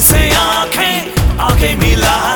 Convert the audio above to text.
से आँखें आँखें मिला